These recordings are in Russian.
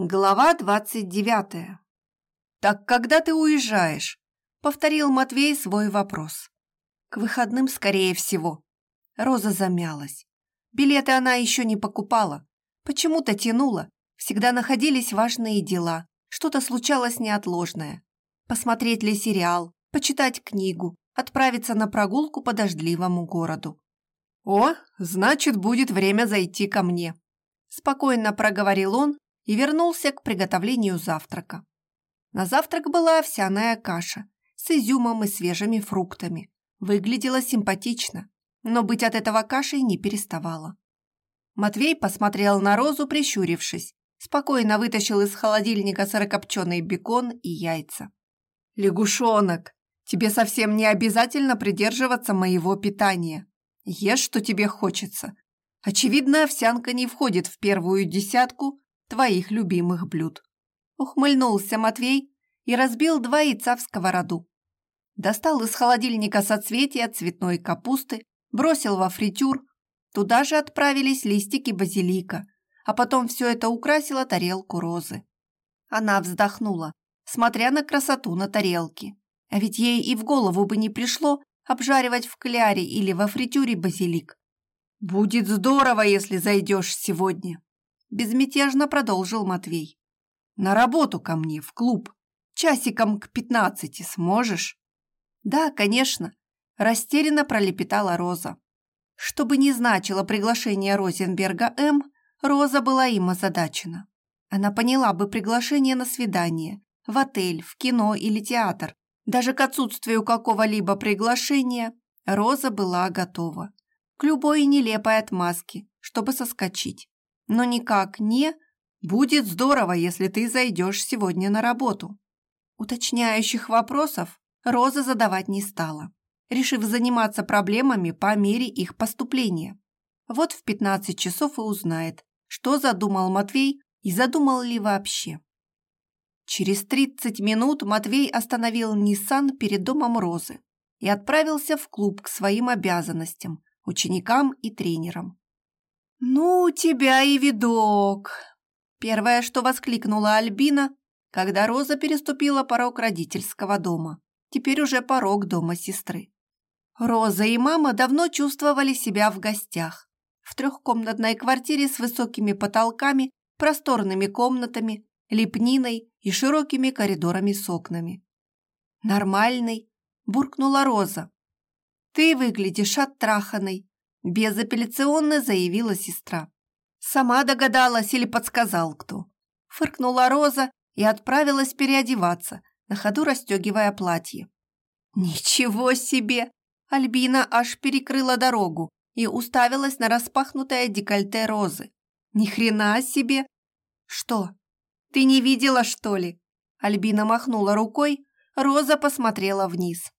Глава двадцать девятая. «Так когда ты уезжаешь?» — повторил Матвей свой вопрос. «К выходным, скорее всего». Роза замялась. Билеты она еще не покупала. Почему-то тянула. Всегда находились важные дела. Что-то случалось неотложное. Посмотреть ли сериал, почитать книгу, отправиться на прогулку по дождливому городу. «О, значит, будет время зайти ко мне», – спокойно проговорил он, и вернулся к приготовлению завтрака. На завтрак была овсяная каша с изюмом и свежими фруктами. Выглядела симпатично, но быть от этого кашей не переставала. Матвей посмотрел на Розу, прищурившись, спокойно вытащил из холодильника сырокопченый бекон и яйца. «Лягушонок, тебе совсем не обязательно придерживаться моего питания. Ешь, что тебе хочется. Очевидно, овсянка не входит в первую десятку твоих любимых блюд. Ухмыльнулся Матвей и разбил два яйца в сковороду. Достал из холодильника соцветия цветной капусты, бросил во фритюр. Туда же отправились листики базилика, а потом все это украсило тарелку розы. Она вздохнула, смотря на красоту на тарелке. А ведь ей и в голову бы не пришло обжаривать в кляре или во фритюре базилик. «Будет здорово, если зайдешь сегодня», Безмятежно продолжил Матвей. На работу ко мне, в клуб. Часиком к пятнадцати сможешь? Да, конечно. Растерянно пролепетала Роза. Что бы ни значило приглашение Розенберга М, Роза была им озадачена. Она поняла бы приглашение на свидание, в отель, в кино или театр. Даже к отсутствию какого-либо приглашения Роза была готова. К любой нелепой отмазке, чтобы соскочить но никак не «будет здорово, если ты зайдешь сегодня на работу». Уточняющих вопросов Роза задавать не стала, решив заниматься проблемами по мере их поступления. Вот в 15 часов и узнает, что задумал Матвей и задумал ли вообще. Через 30 минут Матвей остановил Ниссан перед домом Розы и отправился в клуб к своим обязанностям, ученикам и тренерам. «Ну, у тебя и видок!» Первое, что воскликнула Альбина, когда Роза переступила порог родительского дома, теперь уже порог дома сестры. Роза и мама давно чувствовали себя в гостях. В трехкомнатной квартире с высокими потолками, просторными комнатами, лепниной и широкими коридорами с окнами. «Нормальный», – буркнула Роза. «Ты выглядишь оттраханной, Безапелляционно заявила сестра. Сама догадалась или подсказал кто. Фыркнула Роза и отправилась переодеваться, на ходу расстегивая платье. Ничего себе! Альбина аж перекрыла дорогу и уставилась на распахнутое декольте Розы. Ни хрена себе! Что? Ты не видела, что ли? Альбина махнула рукой, Роза посмотрела вниз.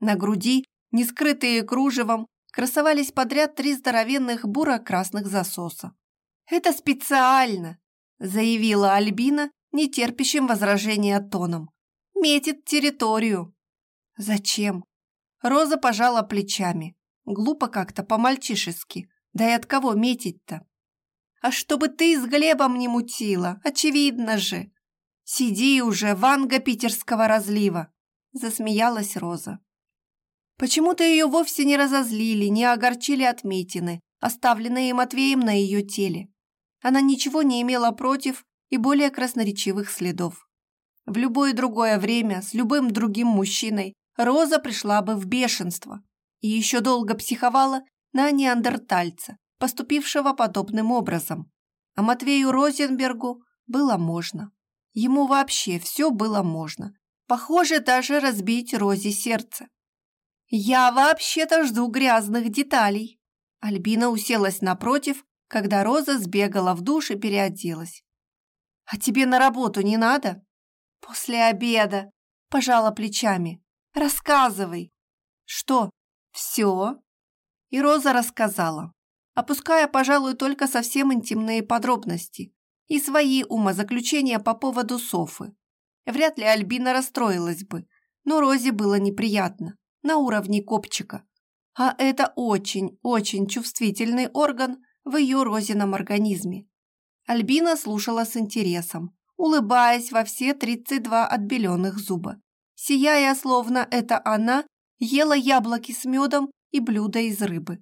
На груди, не скрытые кружевом, красовались подряд три здоровенных буро-красных засоса. «Это специально!» – заявила Альбина, нетерпящим возражения тоном. «Метит территорию». «Зачем?» Роза пожала плечами. Глупо как-то, по-мальчишески. Да и от кого метить-то? «А чтобы ты с Глебом не мутила, очевидно же!» «Сиди уже, Ванга питерского разлива!» Засмеялась Роза. Почему-то ее вовсе не разозлили, не огорчили отметины, оставленные Матвеем на ее теле. Она ничего не имела против и более красноречивых следов. В любое другое время с любым другим мужчиной Роза пришла бы в бешенство и еще долго психовала на неандертальца, поступившего подобным образом. А Матвею Розенбергу было можно. Ему вообще все было можно. Похоже, даже разбить Розе сердце. «Я вообще-то жду грязных деталей». Альбина уселась напротив, когда Роза сбегала в душ и переоделась. «А тебе на работу не надо?» «После обеда», – пожала плечами. «Рассказывай». «Что? Все?» И Роза рассказала, опуская, пожалуй, только совсем интимные подробности и свои умозаключения по поводу Софы. Вряд ли Альбина расстроилась бы, но Розе было неприятно на уровне копчика. А это очень-очень чувствительный орган в ее розином организме. Альбина слушала с интересом, улыбаясь во все 32 отбеленных зуба, сияя, словно это она ела яблоки с медом и блюдо из рыбы.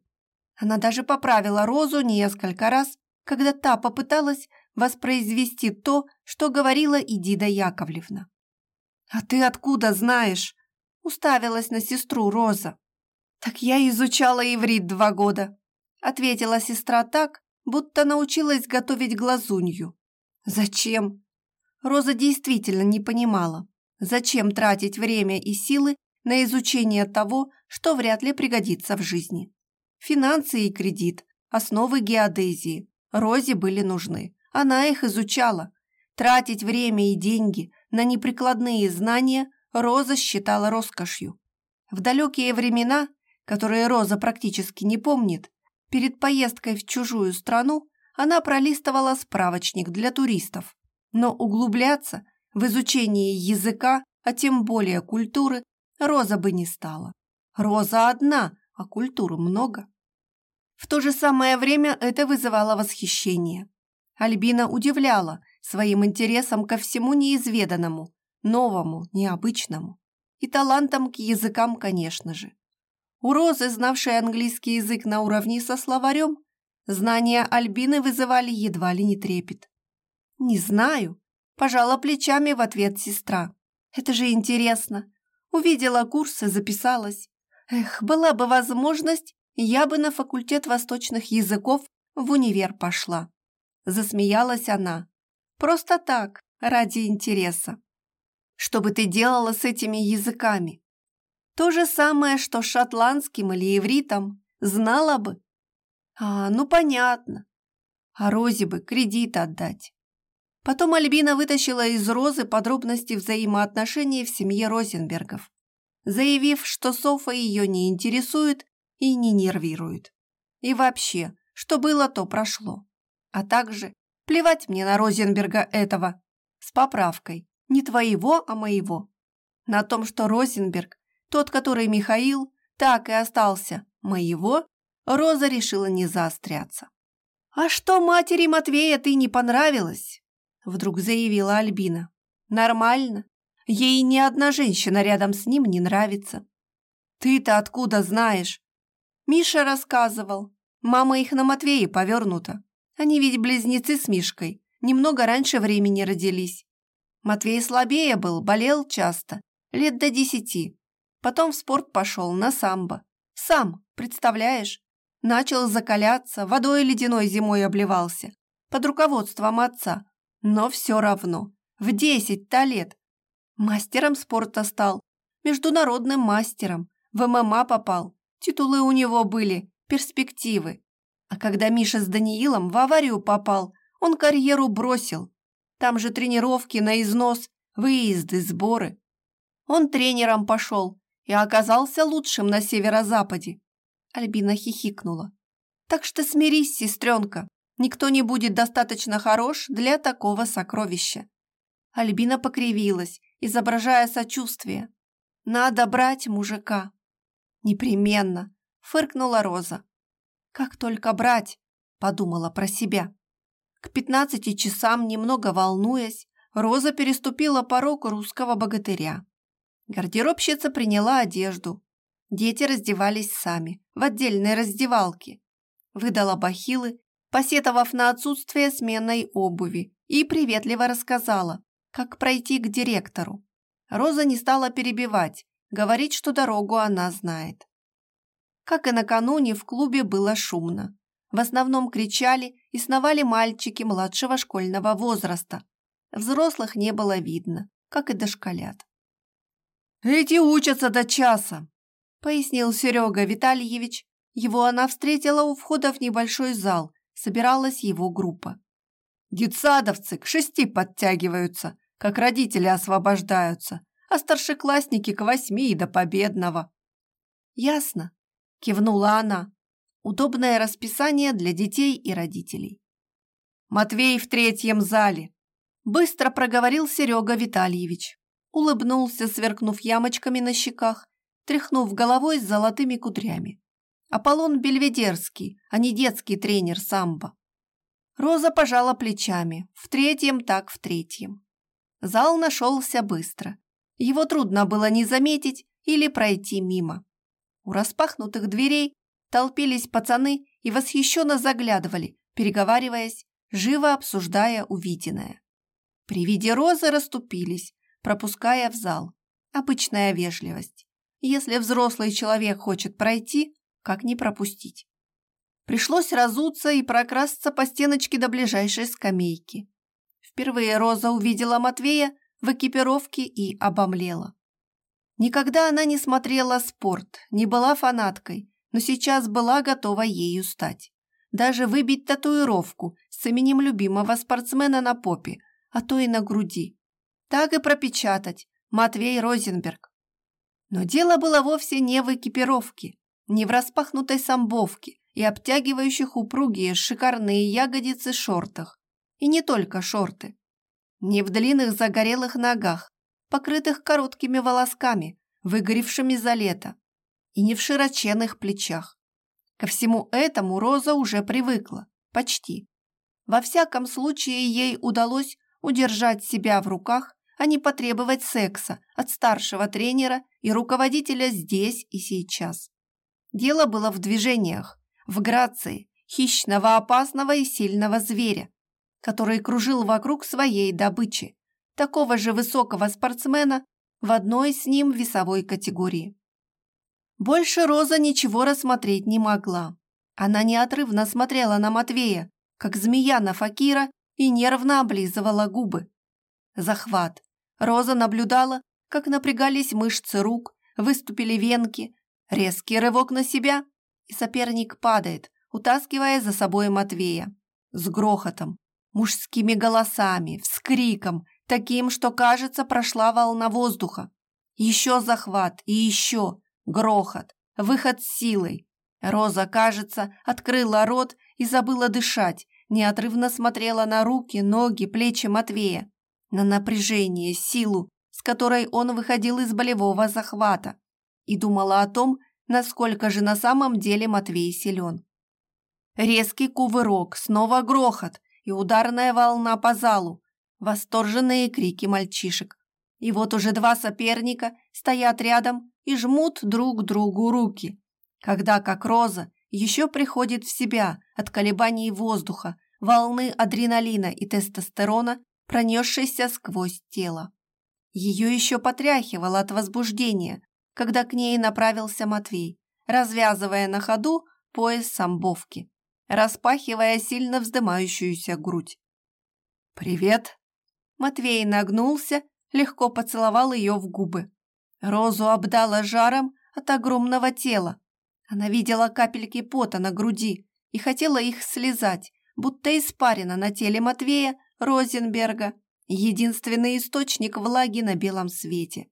Она даже поправила Розу несколько раз, когда та попыталась воспроизвести то, что говорила Идида Яковлевна. «А ты откуда знаешь?» – уставилась на сестру Роза. «Так я изучала иврит два года», – ответила сестра так, будто научилась готовить глазунью. «Зачем?» Роза действительно не понимала, зачем тратить время и силы на изучение того, что вряд ли пригодится в жизни. Финансы и кредит, основы геодезии. Розе были нужны. Она их изучала. Тратить время и деньги на неприкладные знания Роза считала роскошью. В далекие времена, которые Роза практически не помнит, перед поездкой в чужую страну она пролистывала справочник для туристов. Но углубляться в изучение языка, а тем более культуры, Роза бы не стала. Роза одна, а культуры много. В то же самое время это вызывало восхищение. Альбина удивляла своим интересом ко всему неизведанному, новому, необычному. И талантом к языкам, конечно же. У Розы, знавшей английский язык на уровне со словарем, знания Альбины вызывали едва ли не трепет. «Не знаю», – пожала плечами в ответ сестра. «Это же интересно. Увидела курсы, записалась. Эх, была бы возможность, я бы на факультет восточных языков в универ пошла. Засмеялась она. Просто так, ради интереса. Что бы ты делала с этими языками? То же самое, что шотландским или ивритом. Знала бы. А, ну понятно. А Розе бы кредит отдать. Потом Альбина вытащила из Розы подробности взаимоотношений в семье Розенбергов, заявив, что Софа ее не интересует и не нервирует. И вообще, что было, то прошло. А также плевать мне на Розенберга этого, с поправкой, не твоего, а моего. На том, что Розенберг, тот, который Михаил, так и остался моего, Роза решила не заостряться. «А что матери Матвея ты не понравилась?» Вдруг заявила Альбина. «Нормально. Ей ни одна женщина рядом с ним не нравится. Ты-то откуда знаешь? Миша рассказывал. Мама их на Матвее повернута. Они ведь близнецы с Мишкой. Немного раньше времени родились. Матвей слабее был, болел часто. Лет до десяти. Потом в спорт пошел, на самбо. Сам, представляешь? Начал закаляться, водой ледяной зимой обливался. Под руководством отца. Но все равно. В десять-то лет. Мастером спорта стал. Международным мастером. В ММА попал. Титулы у него были, перспективы. А когда Миша с Даниилом в аварию попал, он карьеру бросил. Там же тренировки на износ, выезды, сборы. Он тренером пошел и оказался лучшим на северо-западе. Альбина хихикнула. Так что смирись, сестренка. Никто не будет достаточно хорош для такого сокровища. Альбина покривилась, изображая сочувствие. Надо брать мужика. «Непременно!» – фыркнула Роза. «Как только брать!» – подумала про себя. К пятнадцати часам, немного волнуясь, Роза переступила порог русского богатыря. Гардеробщица приняла одежду. Дети раздевались сами, в отдельной раздевалке. Выдала бахилы, посетовав на отсутствие сменной обуви, и приветливо рассказала, как пройти к директору. Роза не стала перебивать, Говорит, что дорогу она знает. Как и накануне, в клубе было шумно. В основном кричали и сновали мальчики младшего школьного возраста. Взрослых не было видно, как и дошколят. «Эти учатся до часа», — пояснил Серега Витальевич. Его она встретила у входа в небольшой зал, собиралась его группа. «Детсадовцы к шести подтягиваются, как родители освобождаются, а старшеклассники к восьми и до победного. Ясно, кивнула она. Удобное расписание для детей и родителей. Матвей в третьем зале. Быстро проговорил Серега Витальевич. Улыбнулся, сверкнув ямочками на щеках, тряхнув головой с золотыми кудрями. Аполлон Бельведерский, а не детский тренер самбо. Роза пожала плечами. В третьем так в третьем. Зал нашелся быстро. Его трудно было не заметить или пройти мимо. У распахнутых дверей толпились пацаны и восхищенно заглядывали, переговариваясь, живо обсуждая увиденное. При виде розы расступились, пропуская в зал. Обычная вежливость. Если взрослый человек хочет пройти, как не пропустить? Пришлось разуться и прокрасться по стеночке до ближайшей скамейки. Впервые Роза увидела Матвея в экипировке и обомлела. Никогда она не смотрела спорт, не была фанаткой, но сейчас была готова ею стать. Даже выбить татуировку с именем любимого спортсмена на попе, а то и на груди. Так и пропечатать Матвей Розенберг. Но дело было вовсе не в экипировке, не в распахнутой самбовке и обтягивающих упругие шикарные ягодицы шортах. И не только шорты. Не в длинных загорелых ногах, покрытых короткими волосками, выгоревшими за лето, и не в широченных плечах. Ко всему этому Роза уже привыкла, почти. Во всяком случае, ей удалось удержать себя в руках, а не потребовать секса от старшего тренера и руководителя здесь и сейчас. Дело было в движениях, в грации хищного, опасного и сильного зверя, который кружил вокруг своей добычи, такого же высокого спортсмена в одной с ним весовой категории. Больше Роза ничего рассмотреть не могла. Она неотрывно смотрела на Матвея, как змея на Факира, и нервно облизывала губы. Захват. Роза наблюдала, как напрягались мышцы рук, выступили венки, резкий рывок на себя, и соперник падает, утаскивая за собой Матвея. С грохотом, мужскими голосами, вскриком, таким, что, кажется, прошла волна воздуха. Еще захват и еще грохот, выход с силой. Роза, кажется, открыла рот и забыла дышать, неотрывно смотрела на руки, ноги, плечи Матвея, на напряжение, силу, с которой он выходил из болевого захвата, и думала о том, насколько же на самом деле Матвей силен. Резкий кувырок, снова грохот и ударная волна по залу, восторженные крики мальчишек. И вот уже два соперника стоят рядом и жмут друг другу руки, когда, как Роза, еще приходит в себя от колебаний воздуха, волны адреналина и тестостерона, пронесшейся сквозь тело. Ее еще потряхивало от возбуждения, когда к ней направился Матвей, развязывая на ходу пояс самбовки, распахивая сильно вздымающуюся грудь. «Привет!» Матвей нагнулся, легко поцеловал ее в губы. Розу обдала жаром от огромного тела. Она видела капельки пота на груди и хотела их слезать, будто испарина на теле Матвея Розенберга, единственный источник влаги на белом свете.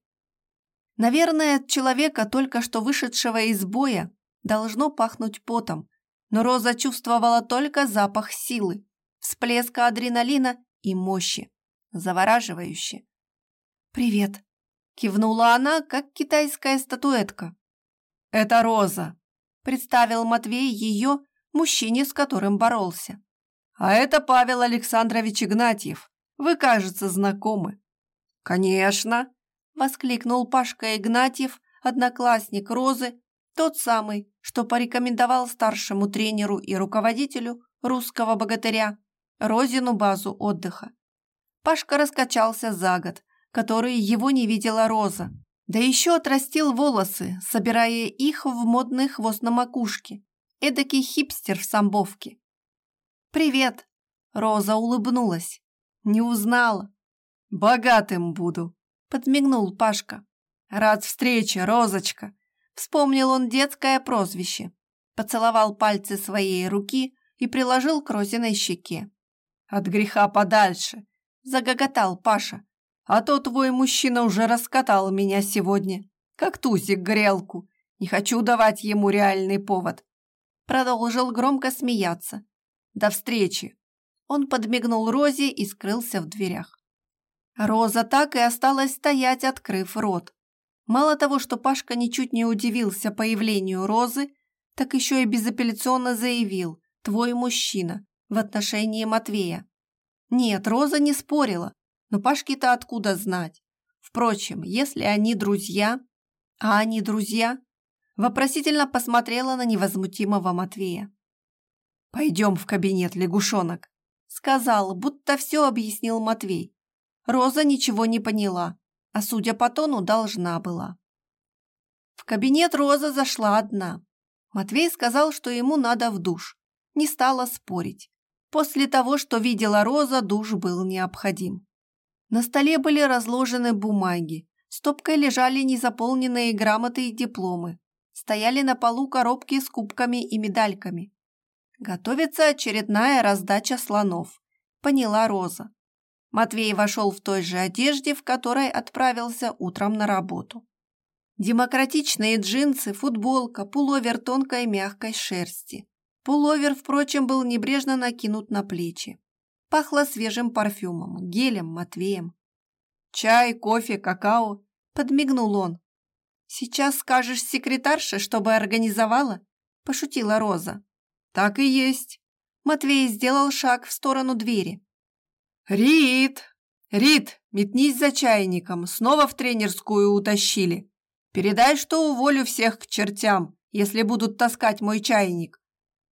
Наверное, от человека, только что вышедшего из боя, должно пахнуть потом, но Роза чувствовала только запах силы, всплеска адреналина и мощи завораживающе. «Привет!» – кивнула она, как китайская статуэтка. «Это Роза!» – представил Матвей ее, мужчине, с которым боролся. «А это Павел Александрович Игнатьев. Вы, кажется, знакомы». «Конечно!» – воскликнул Пашка Игнатьев, одноклассник Розы, тот самый, что порекомендовал старшему тренеру и руководителю русского богатыря Розину базу отдыха. Пашка раскачался за год, который его не видела Роза. Да еще отрастил волосы, собирая их в модный хвост на макушке. Эдакий хипстер в самбовке. «Привет!» Роза улыбнулась. Не узнала. «Богатым буду!» Подмигнул Пашка. «Рад встрече, Розочка!» Вспомнил он детское прозвище. Поцеловал пальцы своей руки и приложил к Розиной щеке. «От греха подальше!» загоготал Паша. «А то твой мужчина уже раскатал меня сегодня, как тузик грелку. Не хочу давать ему реальный повод». Продолжил громко смеяться. «До встречи!» Он подмигнул Розе и скрылся в дверях. Роза так и осталась стоять, открыв рот. Мало того, что Пашка ничуть не удивился появлению Розы, так еще и безапелляционно заявил «твой мужчина» в отношении Матвея. Нет, Роза не спорила. Но Пашке-то откуда знать? Впрочем, если они друзья, а они друзья, вопросительно посмотрела на невозмутимого Матвея. «Пойдем в кабинет, лягушонок», — сказал, будто все объяснил Матвей. Роза ничего не поняла, а, судя по тону, должна была. В кабинет Роза зашла одна. Матвей сказал, что ему надо в душ. Не стала спорить. После того, что видела Роза, душ был необходим. На столе были разложены бумаги, стопкой лежали незаполненные грамоты и дипломы, стояли на полу коробки с кубками и медальками. Готовится очередная раздача слонов, поняла Роза. Матвей вошел в той же одежде, в которой отправился утром на работу. Демократичные джинсы, футболка, пуловер тонкой мягкой шерсти. Пуловер, впрочем, был небрежно накинут на плечи. Пахло свежим парфюмом, гелем, Матвеем. «Чай, кофе, какао?» – подмигнул он. «Сейчас скажешь секретарше, чтобы организовала?» – пошутила Роза. «Так и есть». Матвей сделал шаг в сторону двери. «Рит! Рит, метнись за чайником, снова в тренерскую утащили. Передай, что уволю всех к чертям, если будут таскать мой чайник».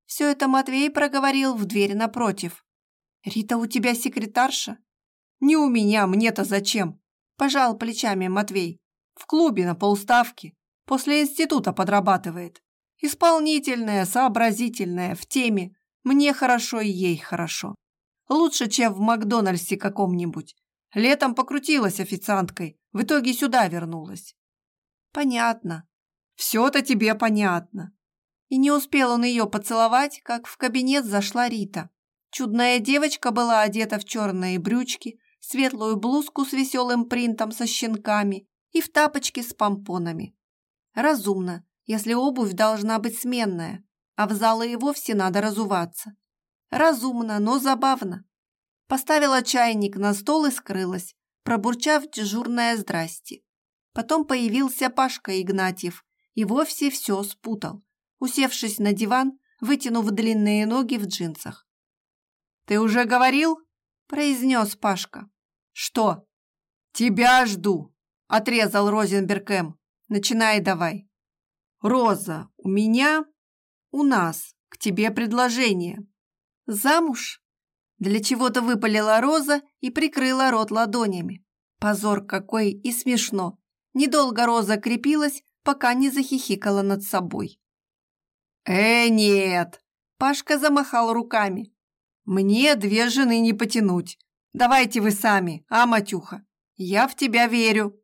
Все это Матвей проговорил в дверь напротив. «Рита у тебя секретарша?» «Не у меня, мне-то зачем?» Пожал плечами Матвей. «В клубе на полставки. После института подрабатывает. Исполнительная, сообразительная, в теме. Мне хорошо и ей хорошо. Лучше, чем в Макдональдсе каком-нибудь. Летом покрутилась официанткой, в итоге сюда вернулась. Понятно. Все-то тебе понятно. И не успел он ее поцеловать, как в кабинет зашла Рита. Чудная девочка была одета в черные брючки, светлую блузку с веселым принтом со щенками и в тапочки с помпонами. Разумно, если обувь должна быть сменная, а в залы и вовсе надо разуваться. Разумно, но забавно. Поставила чайник на стол и скрылась, пробурчав дежурное «здрасте». Потом появился Пашка Игнатьев и вовсе все спутал, усевшись на диван, вытянув длинные ноги в джинсах. «Ты уже говорил?» – произнес Пашка. «Что?» «Тебя жду», – отрезал Розенберг М. «Начинай давай». «Роза, у меня, у нас к тебе предложение». «Замуж?» Для чего-то выпалила Роза и прикрыла рот ладонями. Позор какой и смешно. Недолго Роза крепилась, пока не захихикала над собой. «Э, нет!» Пашка замахал руками. «Мне две жены не потянуть. Давайте вы сами, а, Матюха? Я в тебя верю».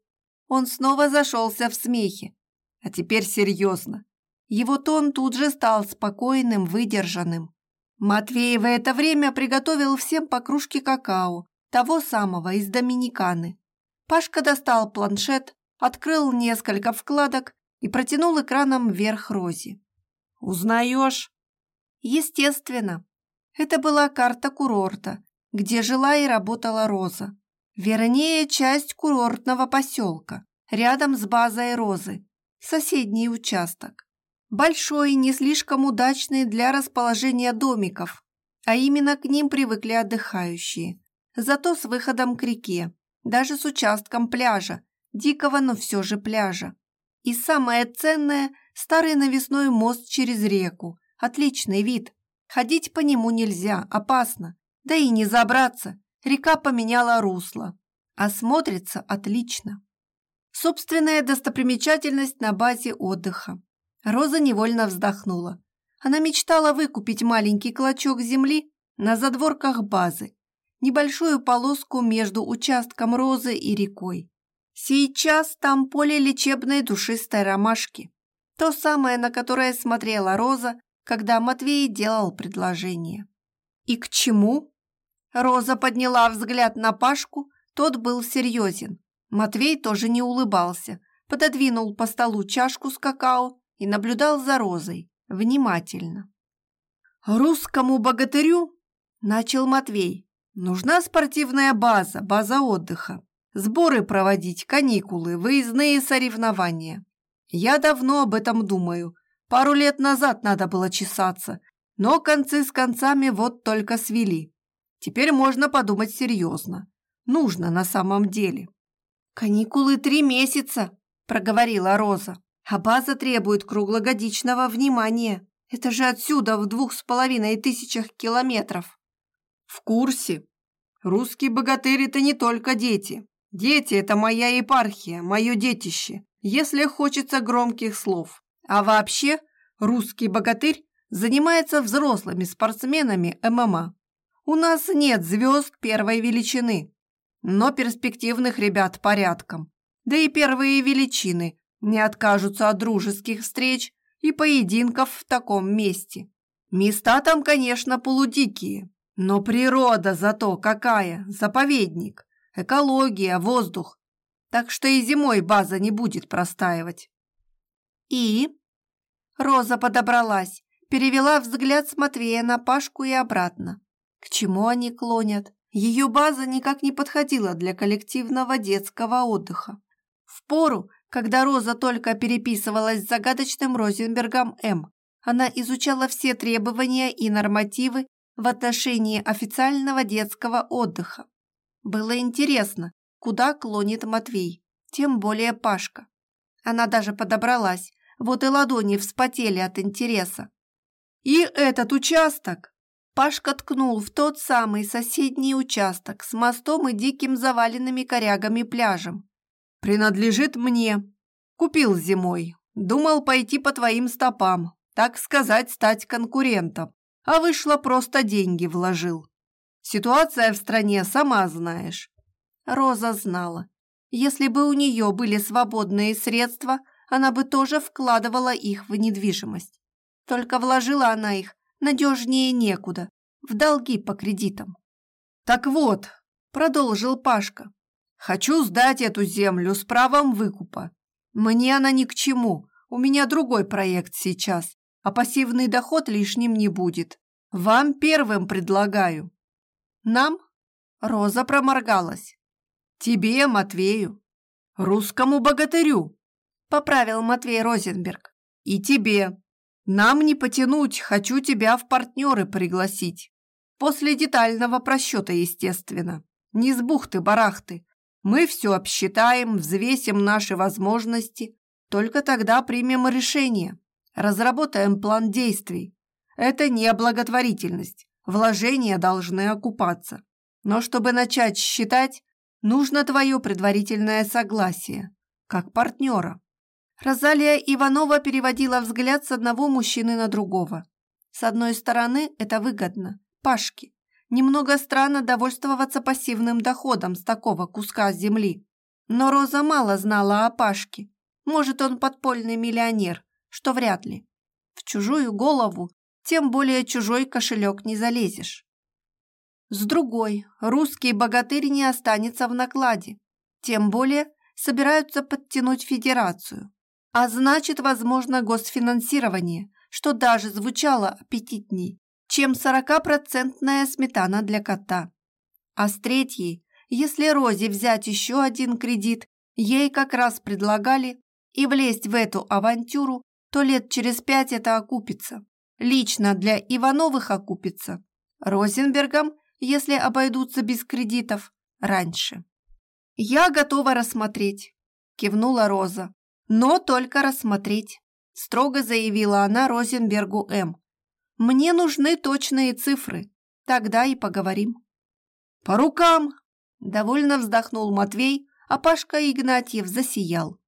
Он снова зашелся в смехе. А теперь серьезно. Его тон тут же стал спокойным, выдержанным. Матвей в это время приготовил всем по кружке какао, того самого из Доминиканы. Пашка достал планшет, открыл несколько вкладок и протянул экраном вверх Розе. «Узнаешь?» Естественно. Это была карта курорта, где жила и работала Роза. Вернее, часть курортного поселка, рядом с базой Розы, соседний участок. Большой, не слишком удачный для расположения домиков, а именно к ним привыкли отдыхающие. Зато с выходом к реке, даже с участком пляжа, дикого, но все же пляжа. И самое ценное – старый навесной мост через реку. Отличный вид. Ходить по нему нельзя, опасно. Да и не забраться. Река поменяла русло. А смотрится отлично. Собственная достопримечательность на базе отдыха. Роза невольно вздохнула. Она мечтала выкупить маленький клочок земли на задворках базы, небольшую полоску между участком розы и рекой. Сейчас там поле лечебной душистой ромашки. То самое, на которое смотрела Роза, когда Матвей делал предложение. «И к чему?» Роза подняла взгляд на Пашку, тот был серьезен. Матвей тоже не улыбался, пододвинул по столу чашку с какао и наблюдал за Розой внимательно. «Русскому богатырю?» – начал Матвей. «Нужна спортивная база, база отдыха. Сборы проводить, каникулы, выездные соревнования. Я давно об этом думаю. Пару лет назад надо было чесаться, но концы с концами вот только свели. Теперь можно подумать серьезно. нужно на самом деле. «Каникулы три месяца», – проговорила Роза, «а база требует круглогодичного внимания. Это же отсюда в двух с половиной тысячах километров». «В курсе. Русские богатыри – это не только дети. Дети – это моя епархия, мое детище, если хочется громких слов. А вообще, русский богатырь занимается взрослыми спортсменами ММА. У нас нет звезд первой величины, но перспективных ребят порядком. Да и первые величины не откажутся от дружеских встреч и поединков в таком месте. Места там, конечно, полудикие, но природа зато какая, заповедник, экология, воздух. Так что и зимой база не будет простаивать. И? Роза подобралась, перевела взгляд с Матвея на Пашку и обратно. К чему они клонят? Ее база никак не подходила для коллективного детского отдыха. В пору, когда Роза только переписывалась с загадочным Розенбергом М, она изучала все требования и нормативы в отношении официального детского отдыха. Было интересно, куда клонит Матвей, тем более Пашка. Она даже подобралась, вот и ладони вспотели от интереса. «И этот участок!» Пашка ткнул в тот самый соседний участок с мостом и диким заваленными корягами пляжем. «Принадлежит мне. Купил зимой. Думал пойти по твоим стопам, так сказать, стать конкурентом. А вышло просто деньги вложил. Ситуация в стране, сама знаешь». Роза знала. Если бы у нее были свободные средства, она бы тоже вкладывала их в недвижимость. Только вложила она их надежнее некуда, в долги по кредитам. «Так вот», — продолжил Пашка, «хочу сдать эту землю с правом выкупа. Мне она ни к чему, у меня другой проект сейчас, а пассивный доход лишним не будет. Вам первым предлагаю». «Нам?» — Роза проморгалась. «Тебе, Матвею, русскому богатырю», — поправил Матвей Розенберг. «И тебе, нам не потянуть, хочу тебя в партнеры пригласить. После детального просчета, естественно. Не с бухты-барахты. Мы все обсчитаем, взвесим наши возможности. Только тогда примем решение. Разработаем план действий. Это не благотворительность. Вложения должны окупаться. Но чтобы начать считать, нужно твое предварительное согласие, как партнера. Розалия Иванова переводила взгляд с одного мужчины на другого. С одной стороны, это выгодно. Пашке. Немного странно довольствоваться пассивным доходом с такого куска земли. Но Роза мало знала о Пашке. Может, он подпольный миллионер, что вряд ли. В чужую голову, тем более чужой кошелек не залезешь. С другой, русский богатырь не останется в накладе. Тем более собираются подтянуть федерацию. А значит, возможно госфинансирование, что даже звучало аппетитней, чем 40-процентная сметана для кота. А с третьей, если Розе взять еще один кредит, ей как раз предлагали и влезть в эту авантюру, то лет через пять это окупится. Лично для Ивановых окупится. Розенбергам, если обойдутся без кредитов, раньше. «Я готова рассмотреть», – кивнула Роза. Но только рассмотреть, строго заявила она Розенбергу М. Мне нужны точные цифры, тогда и поговорим. По рукам! Довольно вздохнул Матвей, а Пашка Игнатьев засиял.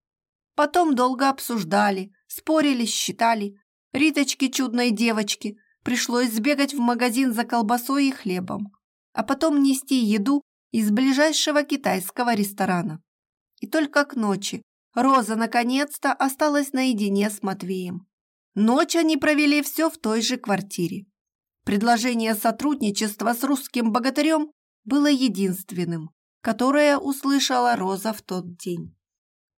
Потом долго обсуждали, спорили, считали. Риточке чудной девочке пришлось сбегать в магазин за колбасой и хлебом, а потом нести еду из ближайшего китайского ресторана. И только к ночи Роза наконец-то осталась наедине с Матвеем. Ночь они провели все в той же квартире. Предложение сотрудничества с русским богатырем было единственным, которое услышала Роза в тот день.